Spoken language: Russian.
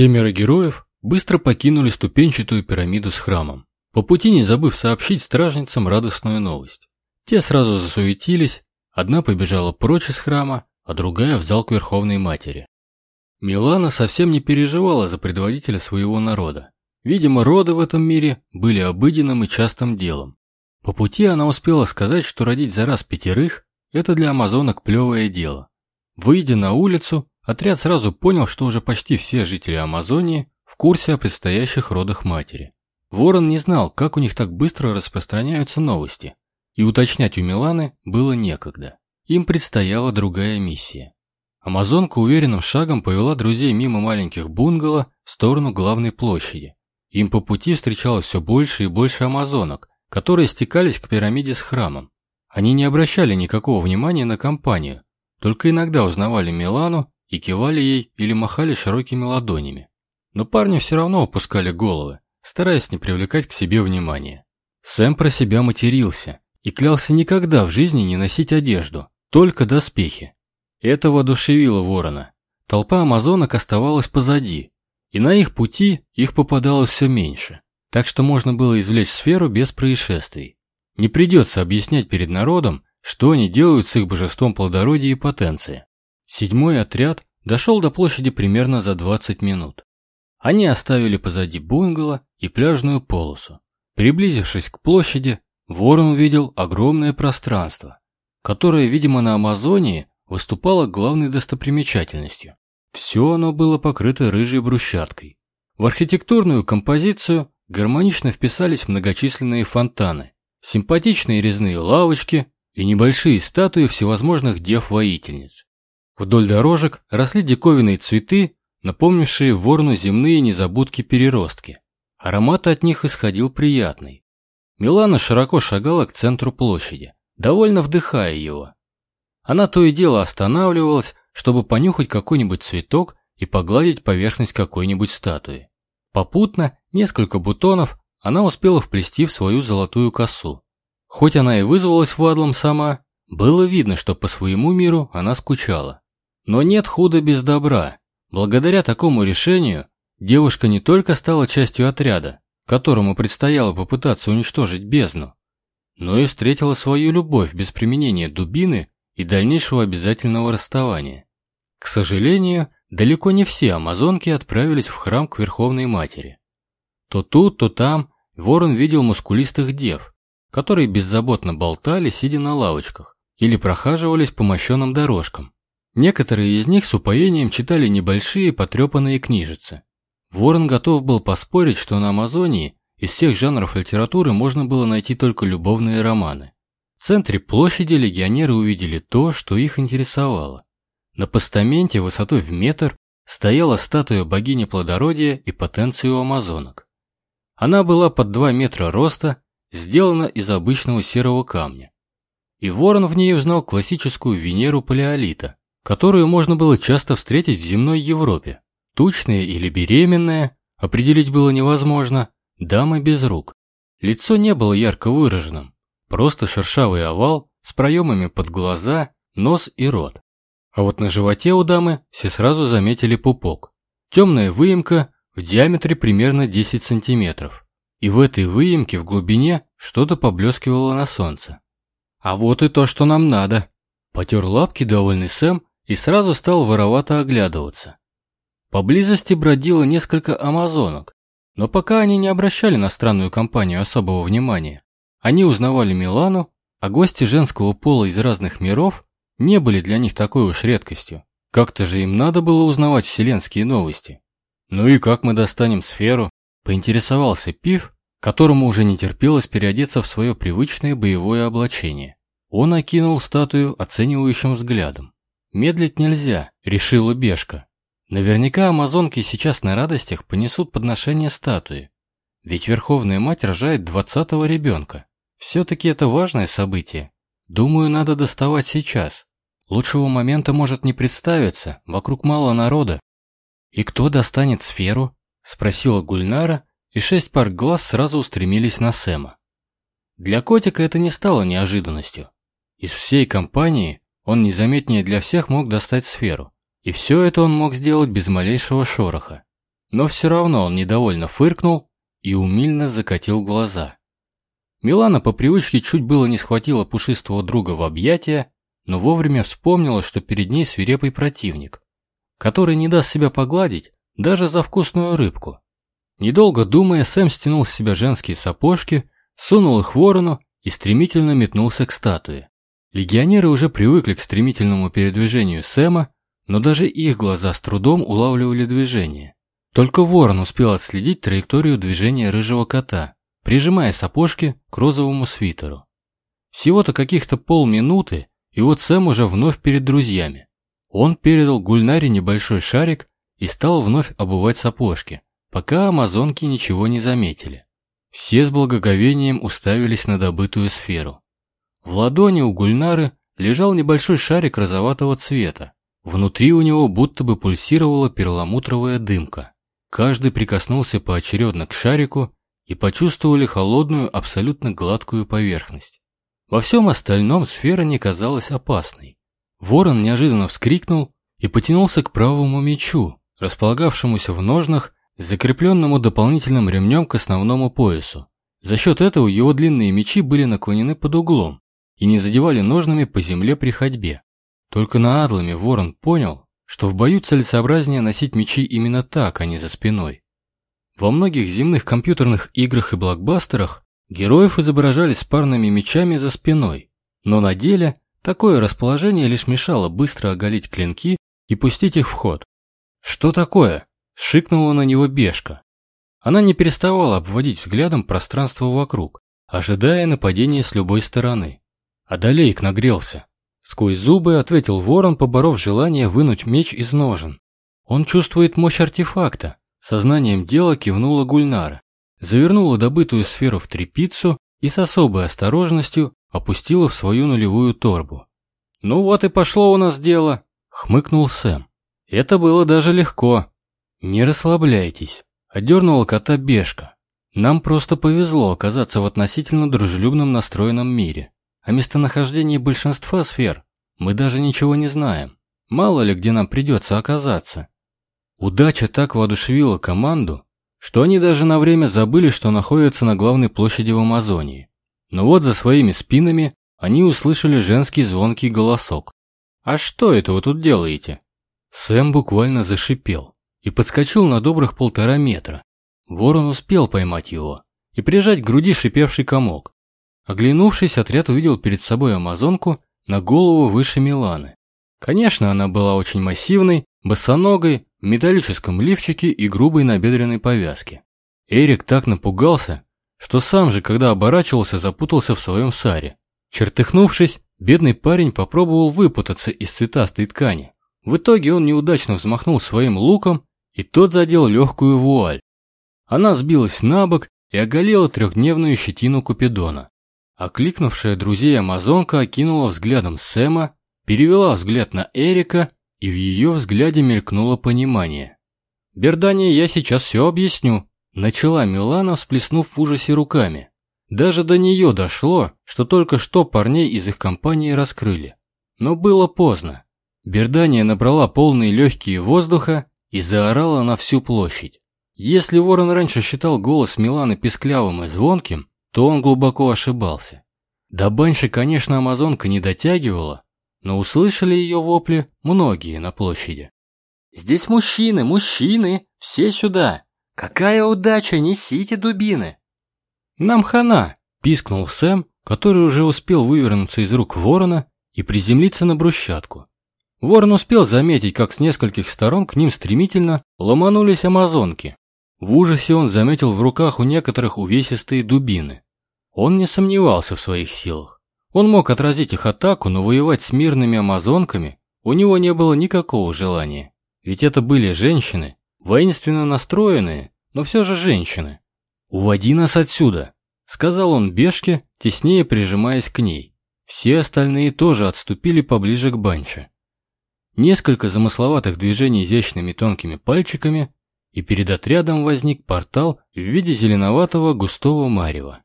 Семеро героев быстро покинули ступенчатую пирамиду с храмом, по пути не забыв сообщить стражницам радостную новость. Те сразу засуетились, одна побежала прочь из храма, а другая в зал к Верховной Матери. Милана совсем не переживала за предводителя своего народа. Видимо, роды в этом мире были обыденным и частым делом. По пути она успела сказать, что родить за раз пятерых – это для амазонок плевое дело. Выйдя на улицу, отряд сразу понял, что уже почти все жители Амазонии в курсе о предстоящих родах матери. Ворон не знал, как у них так быстро распространяются новости, и уточнять у Миланы было некогда. Им предстояла другая миссия. Амазонка уверенным шагом повела друзей мимо маленьких бунгало в сторону главной площади. Им по пути встречалось все больше и больше амазонок, которые стекались к пирамиде с храмом. Они не обращали никакого внимания на компанию, только иногда узнавали Милану и кивали ей или махали широкими ладонями. Но парни все равно опускали головы, стараясь не привлекать к себе внимания. Сэм про себя матерился и клялся никогда в жизни не носить одежду, только доспехи. Это воодушевило ворона. Толпа амазонок оставалась позади, и на их пути их попадалось все меньше, так что можно было извлечь сферу без происшествий. Не придется объяснять перед народом, что они делают с их божеством плодородия и потенции. Седьмой отряд дошел до площади примерно за 20 минут. Они оставили позади бунгало и пляжную полосу. Приблизившись к площади, Ворон увидел огромное пространство, которое, видимо, на Амазонии выступало главной достопримечательностью. Все оно было покрыто рыжей брусчаткой. В архитектурную композицию гармонично вписались многочисленные фонтаны, симпатичные резные лавочки и небольшие статуи всевозможных дев-воительниц. Вдоль дорожек росли диковинные цветы, напомнившие ворону земные незабудки-переростки. Аромат от них исходил приятный. Милана широко шагала к центру площади, довольно вдыхая его. Она то и дело останавливалась, чтобы понюхать какой-нибудь цветок и погладить поверхность какой-нибудь статуи. Попутно несколько бутонов она успела вплести в свою золотую косу. Хоть она и вызвалась вадлом сама, было видно, что по своему миру она скучала. Но нет худа без добра. Благодаря такому решению девушка не только стала частью отряда, которому предстояло попытаться уничтожить бездну, но и встретила свою любовь без применения дубины и дальнейшего обязательного расставания. К сожалению, далеко не все амазонки отправились в храм к Верховной Матери. То тут, то там ворон видел мускулистых дев, которые беззаботно болтали, сидя на лавочках, или прохаживались по мощенным дорожкам. Некоторые из них с упоением читали небольшие потрепанные книжицы. Ворон готов был поспорить, что на Амазонии из всех жанров литературы можно было найти только любовные романы. В центре площади легионеры увидели то, что их интересовало. На постаменте высотой в метр стояла статуя богини плодородия и потенции у амазонок. Она была под 2 метра роста, сделана из обычного серого камня. И ворон в ней узнал классическую Венеру палеолита, которую можно было часто встретить в земной Европе. Тучная или беременная, определить было невозможно, дама без рук. Лицо не было ярко выраженным, Просто шершавый овал с проемами под глаза, нос и рот. А вот на животе у дамы все сразу заметили пупок. Темная выемка в диаметре примерно 10 сантиметров. И в этой выемке в глубине что-то поблескивало на солнце. А вот и то, что нам надо. Потер лапки довольный Сэм и сразу стал воровато оглядываться. Поблизости бродило несколько амазонок, но пока они не обращали на странную компанию особого внимания. Они узнавали Милану, а гости женского пола из разных миров не были для них такой уж редкостью. Как-то же им надо было узнавать вселенские новости. «Ну и как мы достанем сферу?» – поинтересовался Пив, которому уже не терпелось переодеться в свое привычное боевое облачение. Он окинул статую оценивающим взглядом. «Медлить нельзя», – решила Бешка. Наверняка амазонки сейчас на радостях понесут подношение статуи. Ведь Верховная Мать рожает двадцатого ребенка. Все-таки это важное событие. Думаю, надо доставать сейчас. Лучшего момента может не представиться, вокруг мало народа. «И кто достанет сферу?» – спросила Гульнара, и шесть пар глаз сразу устремились на Сэма. Для котика это не стало неожиданностью. Из всей компании он незаметнее для всех мог достать сферу. И все это он мог сделать без малейшего шороха. но все равно он недовольно фыркнул и умильно закатил глаза. Милана по привычке чуть было не схватила пушистого друга в объятия, но вовремя вспомнила, что перед ней свирепый противник, который не даст себя погладить даже за вкусную рыбку. Недолго думая, Сэм стянул с себя женские сапожки, сунул их ворону и стремительно метнулся к статуе. Легионеры уже привыкли к стремительному передвижению Сэма, но даже их глаза с трудом улавливали движение. Только ворон успел отследить траекторию движения рыжего кота, прижимая сапожки к розовому свитеру. Всего-то каких-то полминуты, и вот Сэм уже вновь перед друзьями. Он передал Гульнаре небольшой шарик и стал вновь обувать сапожки, пока амазонки ничего не заметили. Все с благоговением уставились на добытую сферу. В ладони у Гульнары лежал небольшой шарик розоватого цвета. Внутри у него будто бы пульсировала перламутровая дымка. Каждый прикоснулся поочередно к шарику и почувствовали холодную, абсолютно гладкую поверхность. Во всем остальном сфера не казалась опасной. Ворон неожиданно вскрикнул и потянулся к правому мечу, располагавшемуся в ножнах, закрепленному дополнительным ремнем к основному поясу. За счет этого его длинные мечи были наклонены под углом и не задевали ножнами по земле при ходьбе. Только на Адламе Ворон понял, что в бою целесообразнее носить мечи именно так, а не за спиной. Во многих земных компьютерных играх и блокбастерах героев изображали с парными мечами за спиной, но на деле такое расположение лишь мешало быстро оголить клинки и пустить их в ход. «Что такое?» – шикнула на него Бешка. Она не переставала обводить взглядом пространство вокруг, ожидая нападения с любой стороны. Адалейк нагрелся. Сквозь зубы ответил ворон, поборов желание вынуть меч из ножен. Он чувствует мощь артефакта. Сознанием дела кивнула Гульнара. Завернула добытую сферу в трепицу и с особой осторожностью опустила в свою нулевую торбу. «Ну вот и пошло у нас дело», — хмыкнул Сэм. «Это было даже легко». «Не расслабляйтесь», Одернула кота Бешка. Нам просто повезло оказаться в относительно дружелюбном настроенном мире. О местонахождении большинства сфер мы даже ничего не знаем. Мало ли где нам придется оказаться. Удача так воодушевила команду, что они даже на время забыли, что находятся на главной площади в Амазонии. Но вот за своими спинами они услышали женский звонкий голосок. «А что это вы тут делаете?» Сэм буквально зашипел и подскочил на добрых полтора метра. Ворон успел поймать его и прижать к груди шипевший комок. Оглянувшись, отряд увидел перед собой амазонку на голову выше Миланы. Конечно, она была очень массивной, босоногой, в металлическом лифчике и грубой набедренной повязке. Эрик так напугался, что сам же, когда оборачивался, запутался в своем саре. Чертыхнувшись, бедный парень попробовал выпутаться из цветастой ткани. В итоге он неудачно взмахнул своим луком и тот задел легкую вуаль. Она сбилась на бок и оголила трехдневную щетину Купидона. Окликнувшая друзей амазонка окинула взглядом Сэма, перевела взгляд на Эрика, и в ее взгляде мелькнуло понимание. «Бердане, я сейчас все объясню», – начала Милана, всплеснув в ужасе руками. Даже до нее дошло, что только что парней из их компании раскрыли. Но было поздно. Бердания набрала полные легкие воздуха и заорала на всю площадь. Если Ворон раньше считал голос Миланы писклявым и звонким, то он глубоко ошибался. До Банши, конечно, амазонка не дотягивала, но услышали ее вопли многие на площади. «Здесь мужчины, мужчины! Все сюда! Какая удача! Несите дубины!» «Нам хана!» – пискнул Сэм, который уже успел вывернуться из рук ворона и приземлиться на брусчатку. Ворон успел заметить, как с нескольких сторон к ним стремительно ломанулись амазонки. В ужасе он заметил в руках у некоторых увесистые дубины. Он не сомневался в своих силах. Он мог отразить их атаку, но воевать с мирными амазонками у него не было никакого желания. Ведь это были женщины, воинственно настроенные, но все же женщины. «Уводи нас отсюда», — сказал он Бешке, теснее прижимаясь к ней. Все остальные тоже отступили поближе к Банче. Несколько замысловатых движений изящными тонкими пальчиками, и перед отрядом возник портал в виде зеленоватого густого марева.